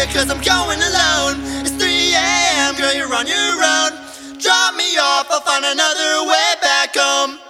here, cause I'm going alone. It's 3 a.m., girl, you're on your own. Drop me off, I'll find another way back home.